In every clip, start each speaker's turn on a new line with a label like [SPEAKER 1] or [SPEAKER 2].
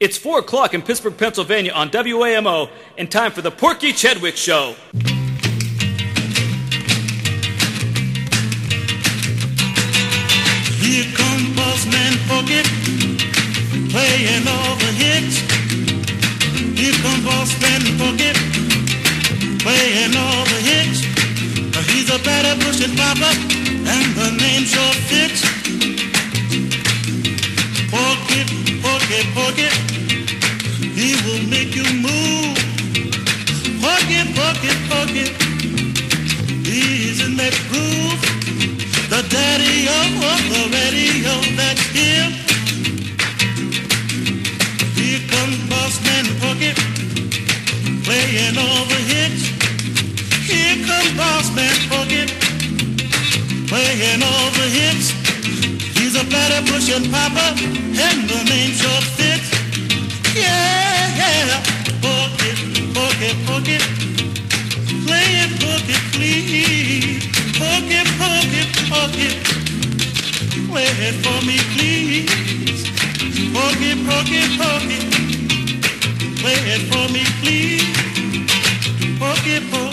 [SPEAKER 1] It's 4 o'clock in Pittsburgh, Pennsylvania on WAMO, and time for the Porky Chedwick Show.
[SPEAKER 2] Here comes Bossman Porky, playing all the hits. Here comes Bossman Porky, playing all the hits. He's a better pushing papa, and the name sure fits. Porky, Porky, he will make you move. Porky, Porky, Porky, he's in that groove. The daddy of the radio that's here. Here comes Bossman Porky, playing all the hits. Here comes Bossman Porky, playing all the hits. A better pushing papa, and the name sure fits. Yeah, yeah, Porky, Porky, Porky, playing Porky, please. Porky, Porky, Porky, play it for me, please. Porky, Porky, Porky, play it for me, please. Porky, Porky,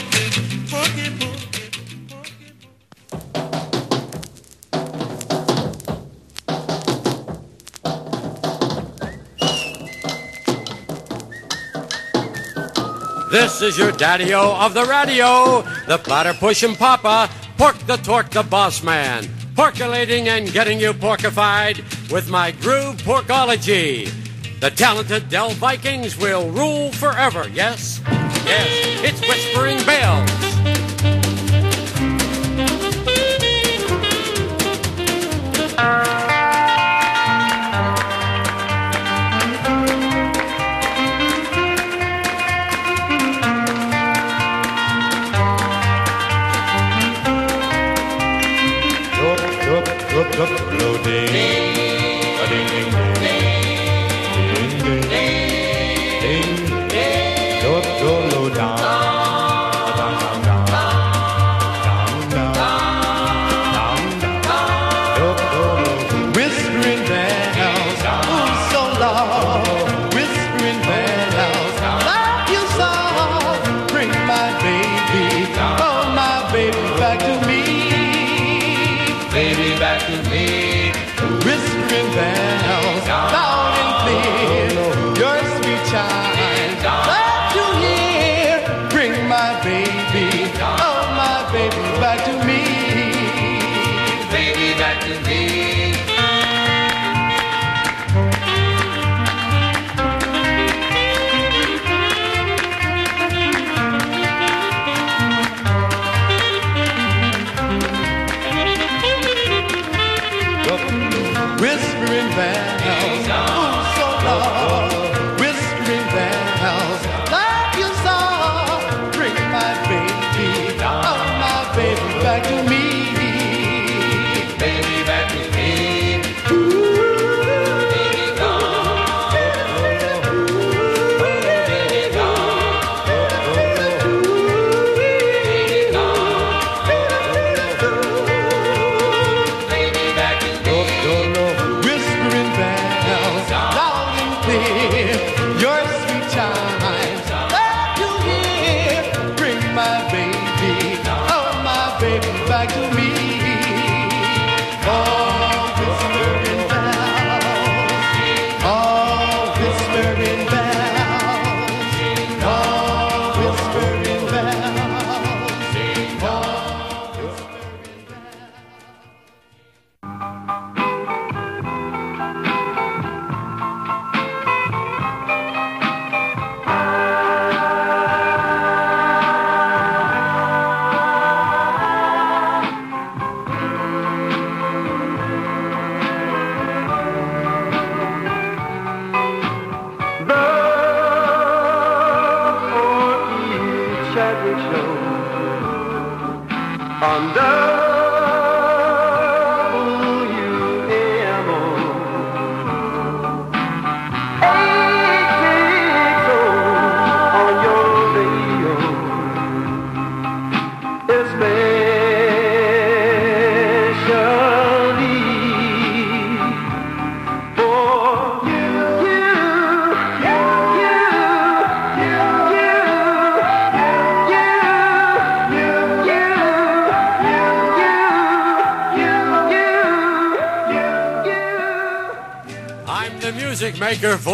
[SPEAKER 3] This is your daddy-o of the radio, the platter pushing papa, pork the torque the boss man, porculating and getting you porkified with my groove porkology. The talented Dell Vikings will rule forever, yes? Yes, it's Whispering Bells.
[SPEAKER 4] Back to me. Whispering bells, loud and clear. Your sweet chime,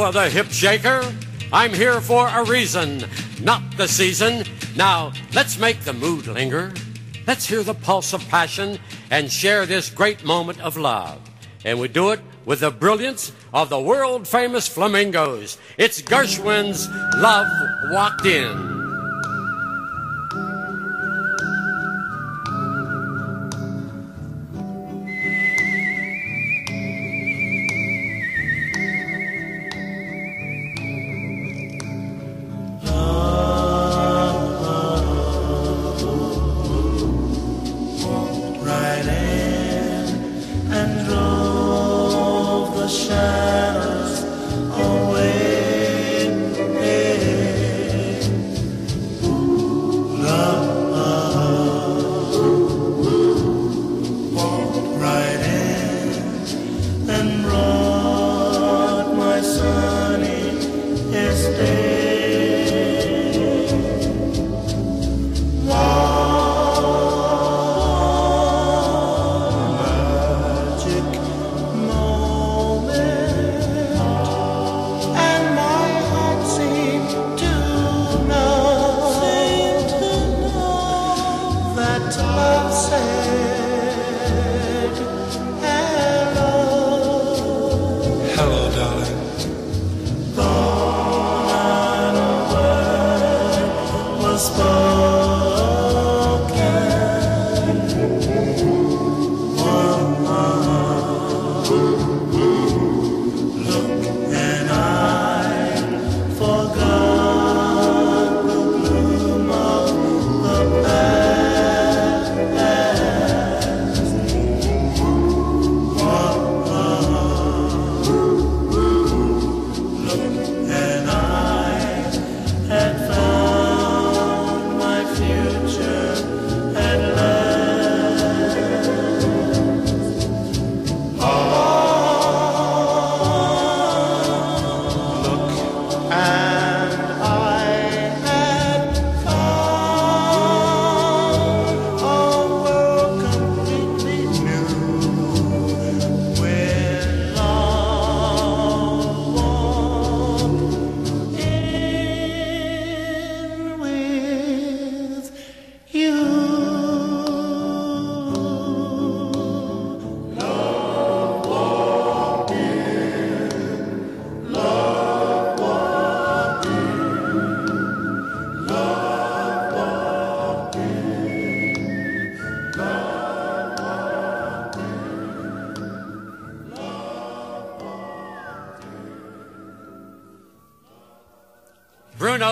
[SPEAKER 5] for
[SPEAKER 3] the hip shaker. I'm here for a reason, not the season. Now, let's make the mood linger. Let's hear the pulse of passion and share this great moment of love. And we do it with the brilliance of the world famous flamingos. It's Gershwin's Love Walked In.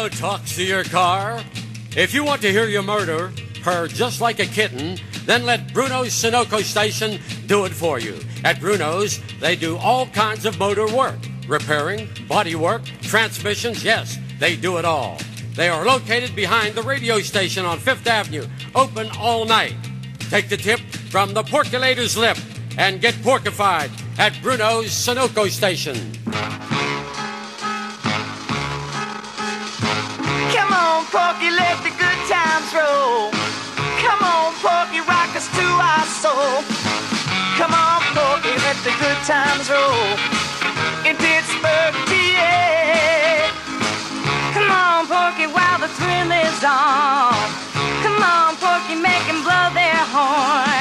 [SPEAKER 3] Talks to your car. If you want to hear your motor purr just like a kitten, then let Bruno's Sunoco station do it for you. At Bruno's, they do all kinds of motor work repairing, body work, transmissions. Yes, they do it all. They are located behind the radio station on Fifth Avenue, open all night. Take the tip from the porculator's lip and get porkified at Bruno's Sunoco station.
[SPEAKER 6] Porky, let the good times roll. Come on, Porky, rock us to our soul. Come on, Porky, let the good times roll. In Pittsburgh, PA. Come on, Porky, while the thrill is on. Come on, Porky, make make 'em blow their horn.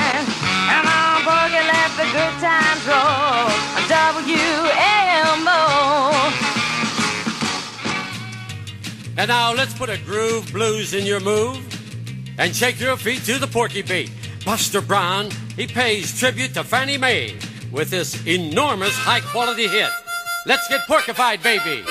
[SPEAKER 3] And now let's put a groove blues in your move and shake your feet to the Porky beat. Buster Brown, he pays tribute to Fannie Mae with this enormous high quality hit. Let's get porkified, baby.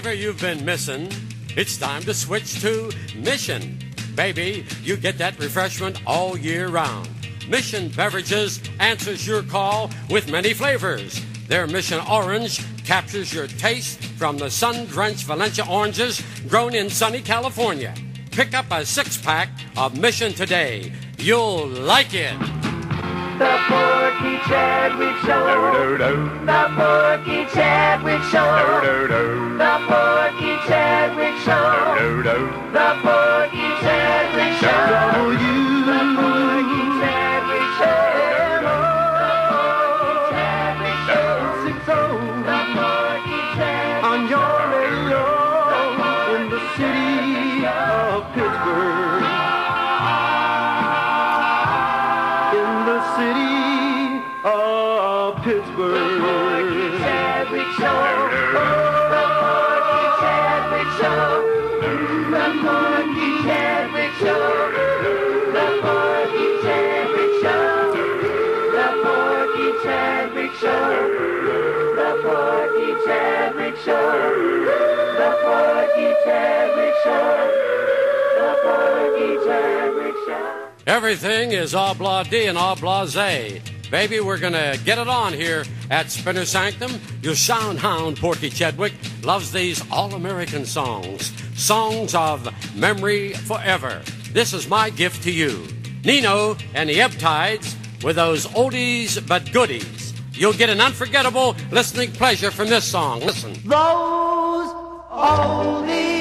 [SPEAKER 3] Flavor you've been missing, it's time to switch to Mission. Baby, you get that refreshment all year round. Mission Beverages answers your call with many flavors. Their Mission Orange captures your taste from the sun drenched Valencia oranges grown in sunny California. Pick up a six pack of Mission today. You'll like it.
[SPEAKER 7] The Porky Chedwick Show. The Porky Chedwick Show. The Porky Chedwick Show. The Porky Chedwick Show. The Porky
[SPEAKER 3] Everything is obla D and obla Z. Baby, we're gonna get it on here at Spinner Sanctum. Your sound hound, Porky Chedwick, loves these all American songs. Songs of memory forever. This is my gift to you. Nino and the Ebb Tides with those oldies but goodies. You'll get an unforgettable listening pleasure from this song. Listen.
[SPEAKER 7] Those oldies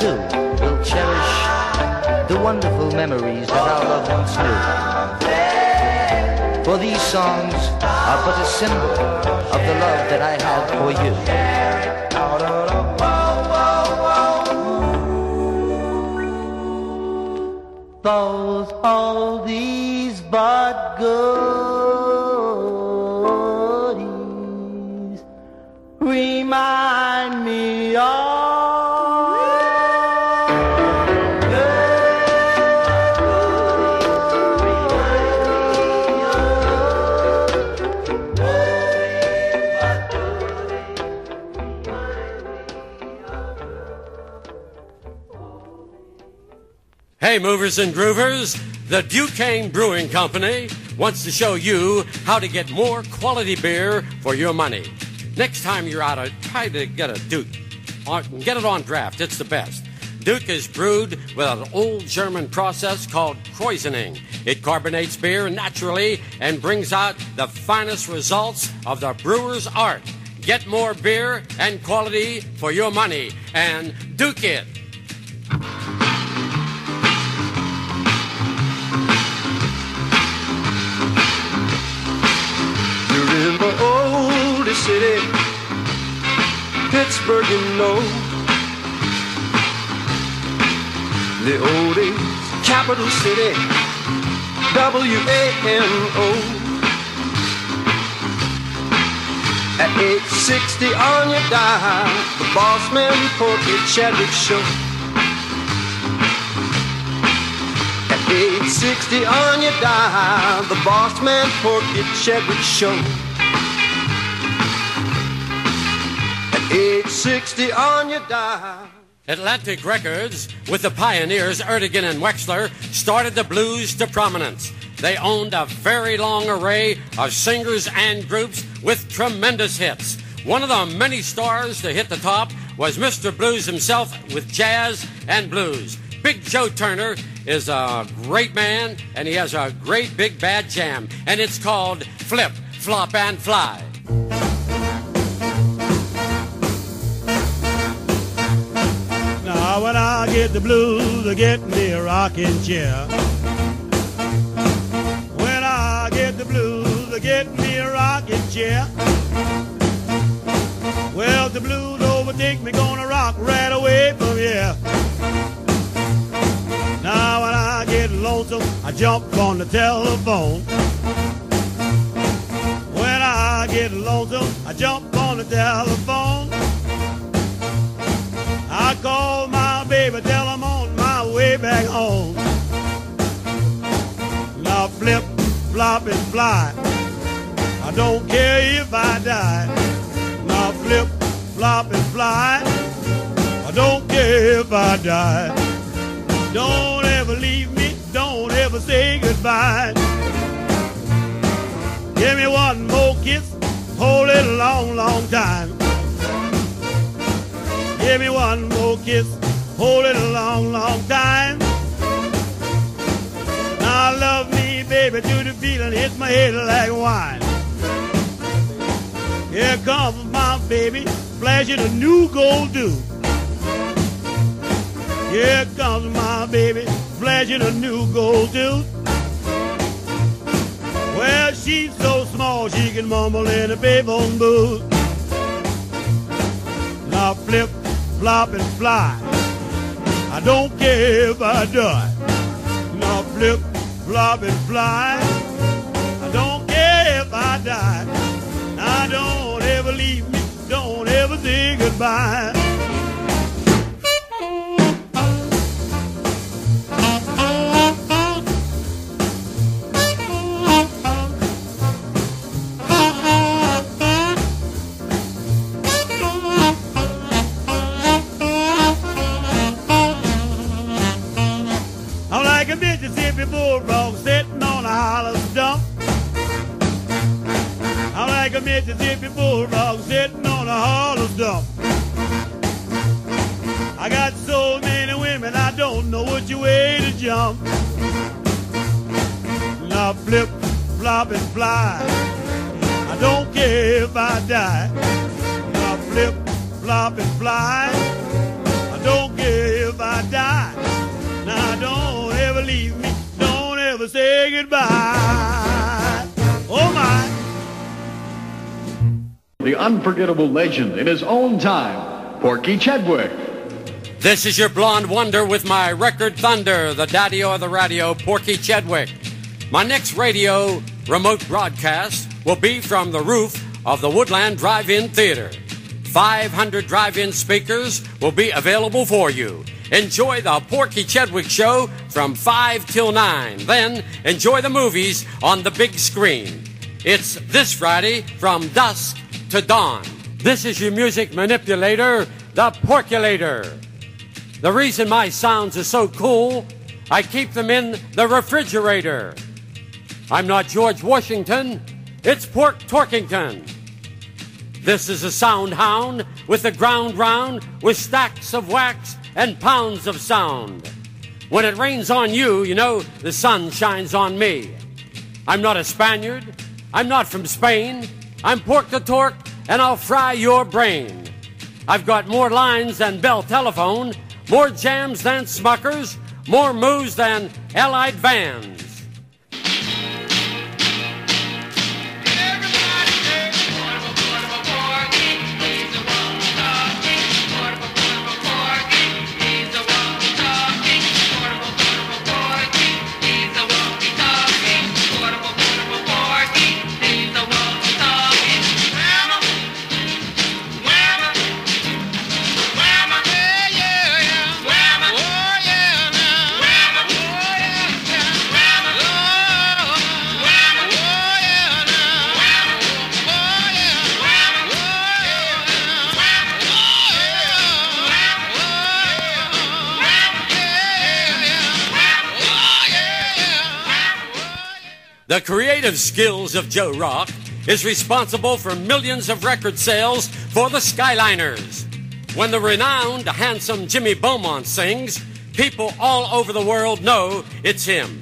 [SPEAKER 8] too will cherish the wonderful memories that our loved ones knew. For these songs are but a symbol of the love that I have for you.
[SPEAKER 7] Those oldies but goodies remind me of.
[SPEAKER 3] Hey, movers and groovers, the Duquesne Brewing Company wants to show you how to get more quality beer for your money. Next time you're out, try to get a Duke. Get it on draft, it's the best. Duke is brewed with an old German process called kraeusening. It carbonates beer naturally and brings out the finest results of the brewer's art. Get more beer and quality for your money and Duke it.
[SPEAKER 5] City, Pittsburgh, you know. The oldest capital city, W-A-M-O. At 860 on your dial, the boss man Porky Chedwick show. At age 60 on your dial, the boss man Porky Chedwick show. At age 60 on your dial.
[SPEAKER 3] Atlantic Records, with the pioneers Ertegun and Wexler, started the blues to prominence. They owned a very long array of singers and groups with tremendous hits. One of the many stars to hit the top was Mr. Blues himself with jazz and blues. Big Joe Turner is a great man, and he has a great big bad jam, and it's called Flip, Flop, and Fly.
[SPEAKER 9] Now when I get the blues, I get me a rocking chair. When I get the blues, I get me a rocking chair. Well, the blues overtake me, gonna rock right away from here. Now when I get lonesome, I jump on the telephone. When I get lonesome, I jump on the telephone. Back home. Now flip, flop, and fly. I don't care if I die. Now flip, flop, and fly. I don't care if I die. Don't ever leave me, don't ever say goodbye. Give me one more kiss, hold it a long, long time. Give me one more kiss, hold it a long, long time. Now love me, baby, to the feeling hits my head like wine. Here comes my baby, flashing a new gold do. Here comes my baby, flashing a new gold tooth. Well, she's so small she can mumble in a payphone booth. Now flip, flop, and fly. I don't care if I die. Now flip, and fly. I don't care if I die. I don't ever leave me, don't ever say goodbye. Mississippi bulldog sitting on a hollow stump. I'm like a Mississippi bulldog sitting on a hollow stump. I got so many women, I don't know which way to jump. Now flip, flop, and fly. I don't care if I die. Now flip, flop, and fly. I don't care if I die. Now don't ever leave me. Don't say goodbye. Oh my.
[SPEAKER 10] The unforgettable legend in his own time, Porky Chedwick.
[SPEAKER 3] This is your blonde wonder with my record thunder, the daddy of the radio, Porky Chedwick. My next radio remote broadcast will be from the roof of the Woodland Drive-In Theater. 500 drive-in speakers will be available for you. Enjoy the Porky Chedwick Show from 5 till 9. Then enjoy the movies on the big screen. It's this Friday from dusk to dawn. This is your music manipulator, the Porculator. The reason my sounds are so cool, I keep them in the refrigerator. I'm not George Washington, it's Pork Torkington. This is a sound hound with the ground round with stacks of wax and pounds of sound. When it rains on you, you know the sun shines on me. I'm not a Spaniard. I'm not from Spain. I'm pork to torque, and I'll fry your brain. I've got more lines than Bell Telephone, more jams than Smuckers, more moves than Allied Vans. Creative skills of Joe Rock is responsible for millions of record sales for the Skyliners. When the renowned, handsome Jimmy Beaumont sings, people all over the world know it's him.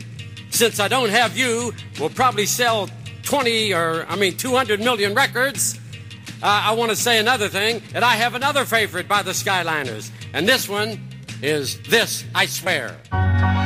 [SPEAKER 3] Since I don't have you, we'll probably sell 20 or, I mean, 200 million records. Uh, I want to say another thing that I have another favorite by the Skyliners, and this one is This I Swear.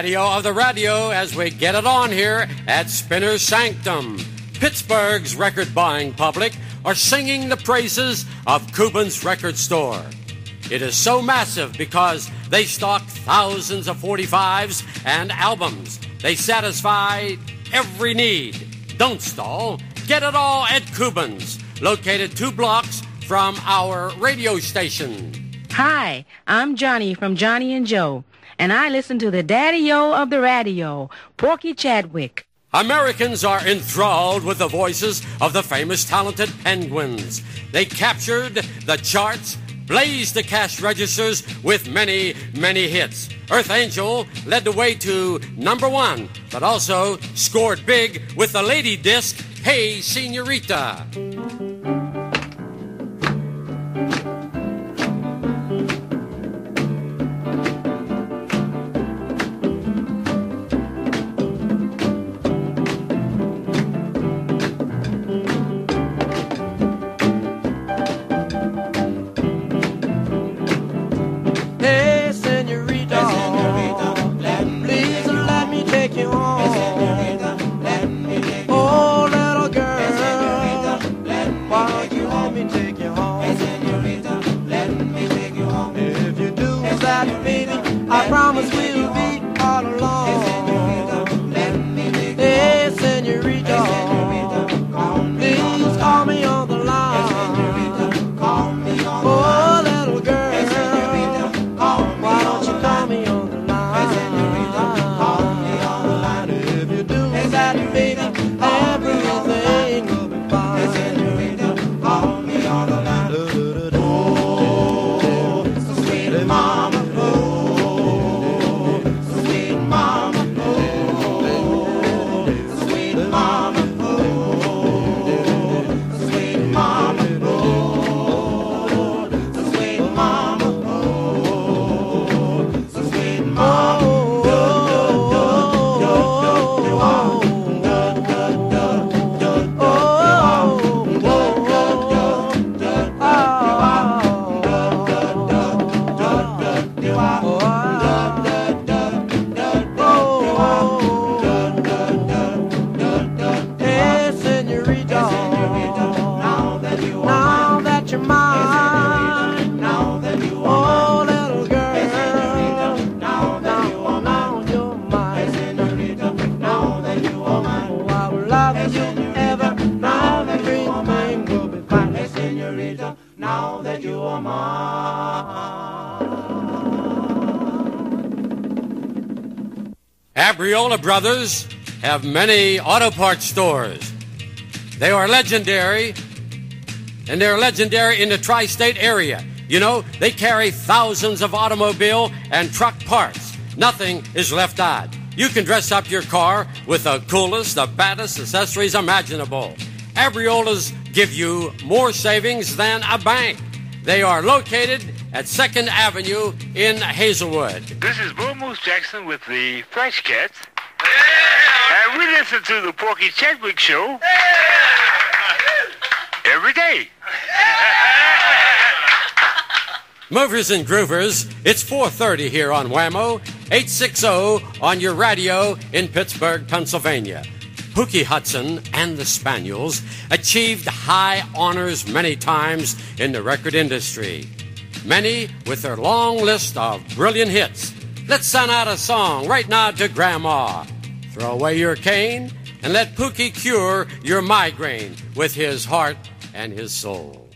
[SPEAKER 3] Daddy of the radio as we get it on here at Spinner's Sanctum. Pittsburgh's record buying public are singing the praises of Cuban's record store. It is so massive because they stock thousands of 45s and albums. They satisfy every need. Don't stall. Get it all at Cuban's, located two blocks from our radio station.
[SPEAKER 11] Hi, I'm Johnny from Johnny and Joe, and I listen to the daddy-o of the radio, Porky Chedwick.
[SPEAKER 3] Americans are enthralled with the voices of the famous talented penguins. They captured the charts, blazed the cash registers with many, many hits. Earth Angel led the way to number one, but also scored big with the lady disc, Hey Senorita. Abriola Brothers have many auto parts stores. They are legendary, and they're legendary in the tri state area. You know, they carry thousands of automobile and truck parts. Nothing is left out. You can dress up your car with the coolest, the baddest accessories imaginable. Abriolas give you more savings than a bank. They are located at 2nd Avenue in Hazelwood.
[SPEAKER 12] This is Bull Moose Jackson with the Fresh Cats. And we listen to the Porky Chedwick Show every day.
[SPEAKER 3] Movers and Groovers, it's 4:30 here on Whammo, 860 on your radio in Pittsburgh, Pennsylvania. Pookie Hudson and the Spaniels achieved high honors many times in the record industry. Many with their long list of brilliant hits. Let's send out a song right now to Grandma. Throw away your cane and let Pookie cure your migraine with his heart and his soul.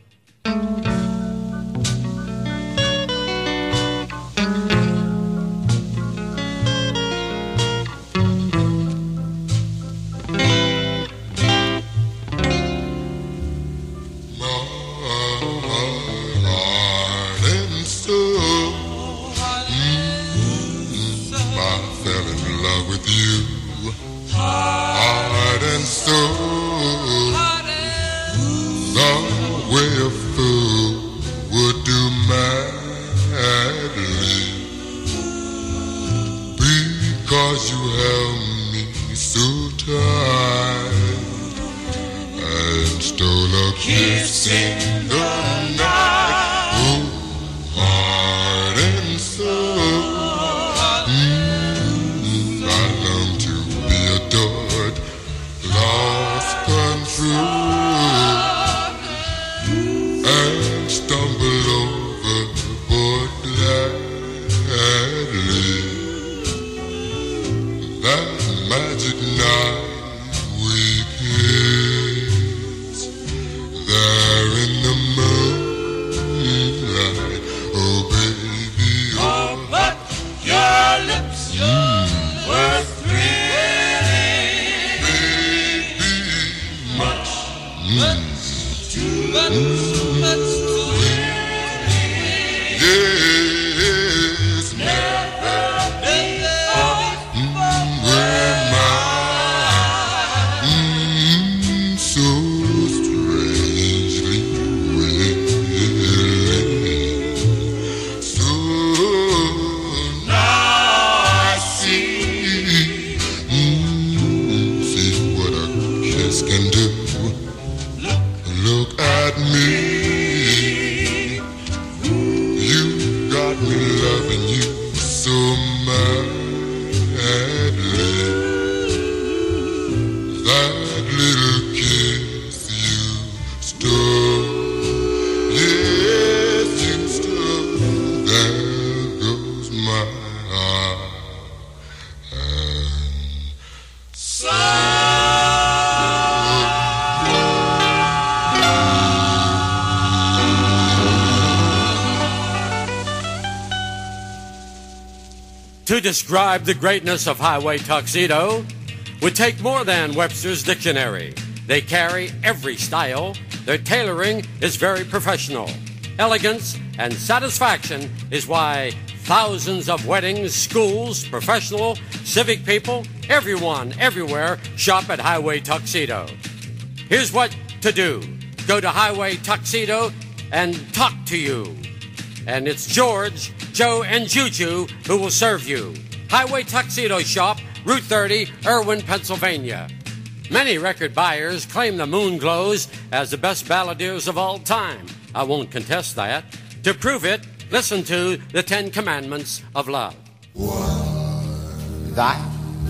[SPEAKER 13] Because you held me so tight and stole a kiss in
[SPEAKER 3] describe the greatness of Highway Tuxedo would take more than Webster's dictionary. They carry every style. Their tailoring is very professional. Elegance and satisfaction is why thousands of weddings, schools, professional, civic people, everyone, everywhere shop at Highway Tuxedo. Here's what to do go to Highway Tuxedo and talk to you. And it's George, Joe, and Juju who will serve you. Highway Tuxedo Shop, Route 30, Irwin, Pennsylvania. Many record buyers claim the Moonglows as the best balladeers of all time. I won't contest that. To prove it, listen to the Ten Commandments of Love.
[SPEAKER 14] Thou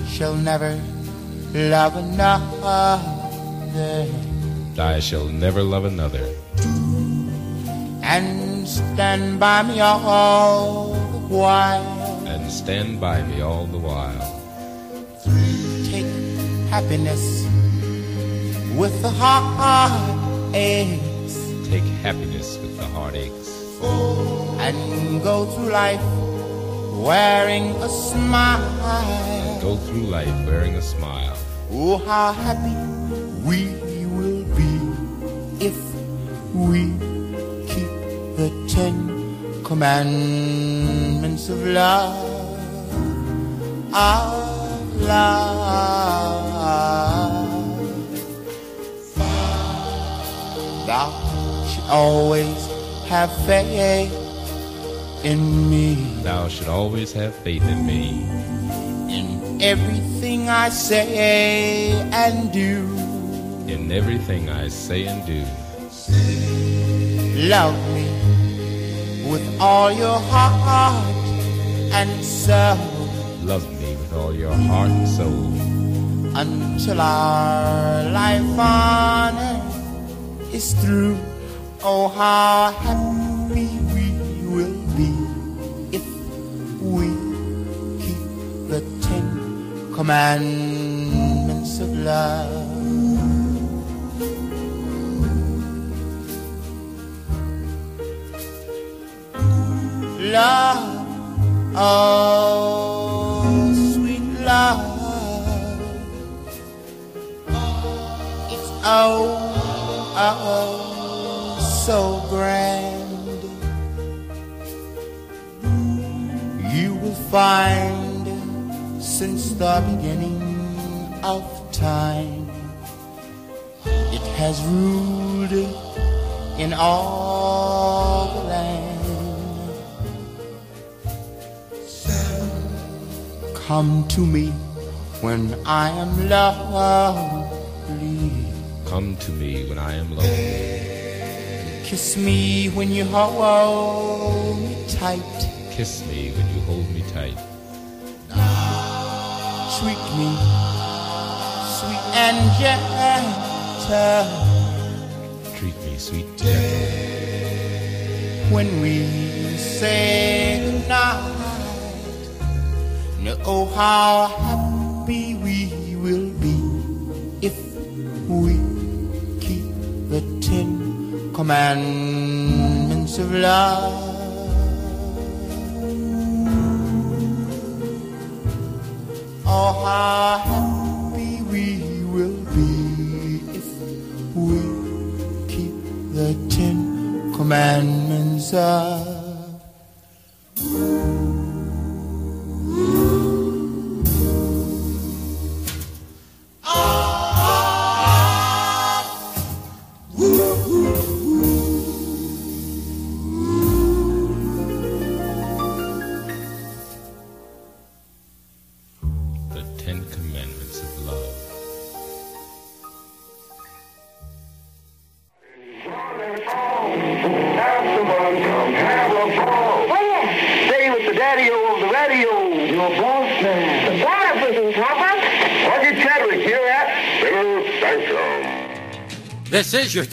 [SPEAKER 14] shall never love another,
[SPEAKER 15] I shall never love another,
[SPEAKER 14] and stand by me all the while.
[SPEAKER 15] and stand by me all the while.
[SPEAKER 14] Take happiness with the heartaches,
[SPEAKER 15] Take happiness with the heartaches,
[SPEAKER 14] and go through life wearing a smile.
[SPEAKER 15] And go through life wearing a smile.
[SPEAKER 14] Oh, how happy we will be if we the Ten Commandments of love, of love. Thou should always have faith in me.
[SPEAKER 15] Thou should always have faith in me.
[SPEAKER 14] In everything I say and do.
[SPEAKER 15] In everything I say and do.
[SPEAKER 14] Love me with all your heart and soul
[SPEAKER 15] Love me with all your heart and soul.
[SPEAKER 14] until our life on earth is through. Oh, how happy we will be if we keep the Ten Commandments of love. Love, oh, sweet love. It's oh, oh, so grand. You will find since the beginning of time, it has ruled in all the land. Come to me when I am lonely.
[SPEAKER 15] Come to me when I am lonely.
[SPEAKER 14] Kiss me when you hold me tight.
[SPEAKER 15] Kiss me when you hold me tight.
[SPEAKER 14] Treat me sweet and gentle
[SPEAKER 15] Treat me sweet and gentle.
[SPEAKER 14] when we say goodnight. Know oh, how happy we will be if we keep the Ten Commandments of love. Oh, how happy we will be if we keep the Ten Commandments of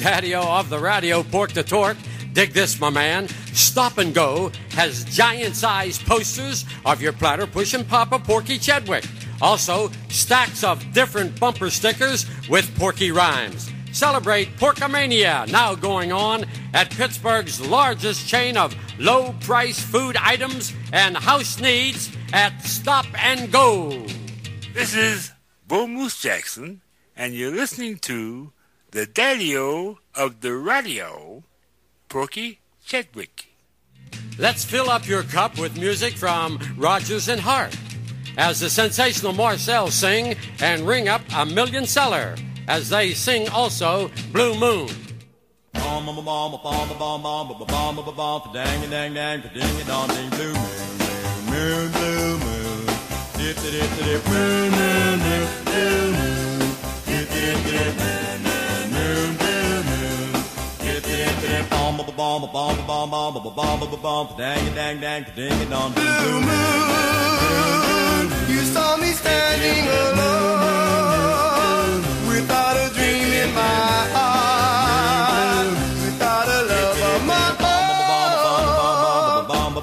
[SPEAKER 16] daddy-o of the radio,
[SPEAKER 3] Pork the Torque. Dig this, my man. Stop and Go has giant-sized posters of your platter pushing Papa Porky Chedwick. Also, stacks of different bumper stickers with Porky rhymes. Celebrate Porkomania now going on at Pittsburgh's largest chain of low price food items and house needs at Stop and Go.
[SPEAKER 12] This is Bo Moose Jackson, and you're listening to the Daddy-O of the Radio, Porky Chedwick.
[SPEAKER 3] Let's fill up your cup with music from Rodgers and Hart as the sensational Marcel sing and ring up a million seller as they sing also Blue Moon.
[SPEAKER 17] Moon, blue moon, dip, dip, dip, moon, moon, blue moon, dip, dip, dip, moon. Blue moon.
[SPEAKER 18] You saw me standing alone without a dream in my heart, without a love of my own.
[SPEAKER 17] Bomb, bomb,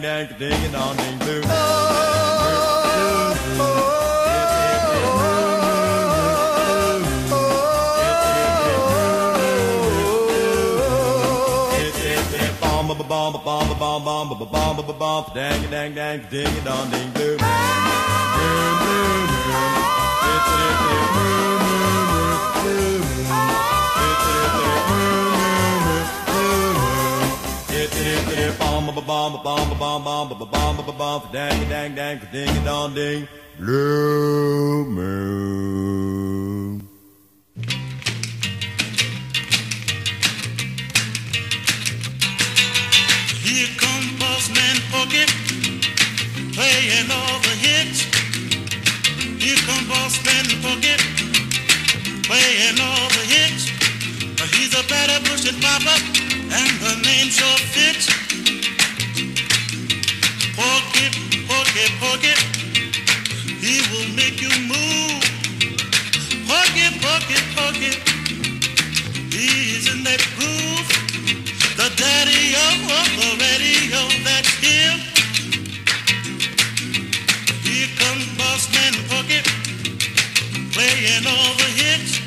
[SPEAKER 17] dang dang ding dong ding
[SPEAKER 18] doo.
[SPEAKER 17] Bomb, bomb, bomb, bomb, bomb, bomb, bomb, bomb, dang, dang, dang, ding, dong, ding, doo. Boom, boom, boom. ba bum ba bum ba bum bum ba bum ba bum ba dang dang dang ding dong ding blue moon.
[SPEAKER 2] Here comes Buzzman Boogie playing all the hits. Here comes Buzzman Boogie playing all the hits. He's a better pushing papa, and the name sure fits. Porky, Porky, Porky, he will make you move. Porky, Porky, Porky, he's in that groove. The daddy of oh, the radio that's here. Here comes Bossman Porky, playing all the hits.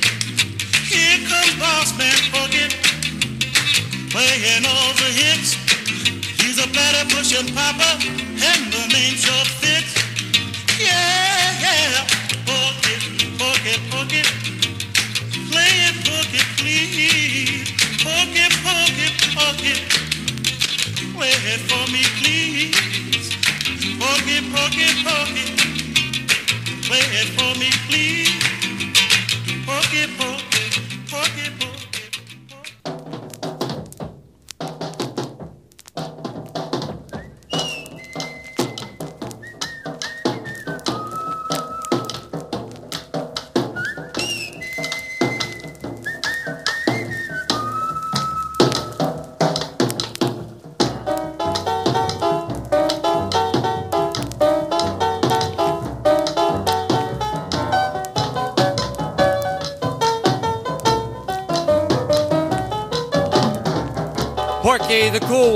[SPEAKER 2] Here comes Bossman Porky, playing all the hits. He's a better pushing papa, and the name sure fits. Yeah, yeah. Pocket, pocket, pocket. it, book. Play it, book please. Pocket, pocket, pocket. it. Play it for me, please. Pocket, pocket, pocket. it.
[SPEAKER 18] Play
[SPEAKER 3] it for me, please.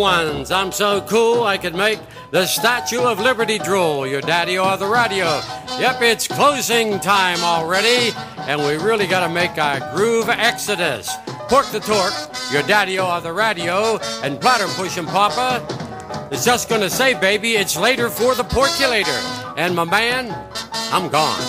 [SPEAKER 3] Ones. I'm so cool I could make the Statue of Liberty drool. Your daddy or the radio. Yep, it's closing time already, and we really got to make our groove exodus. Pork the Torque, your daddy or the radio, and Platter Pushing Papa is just to say, baby, it's later for the porculator. And my man, I'm gone.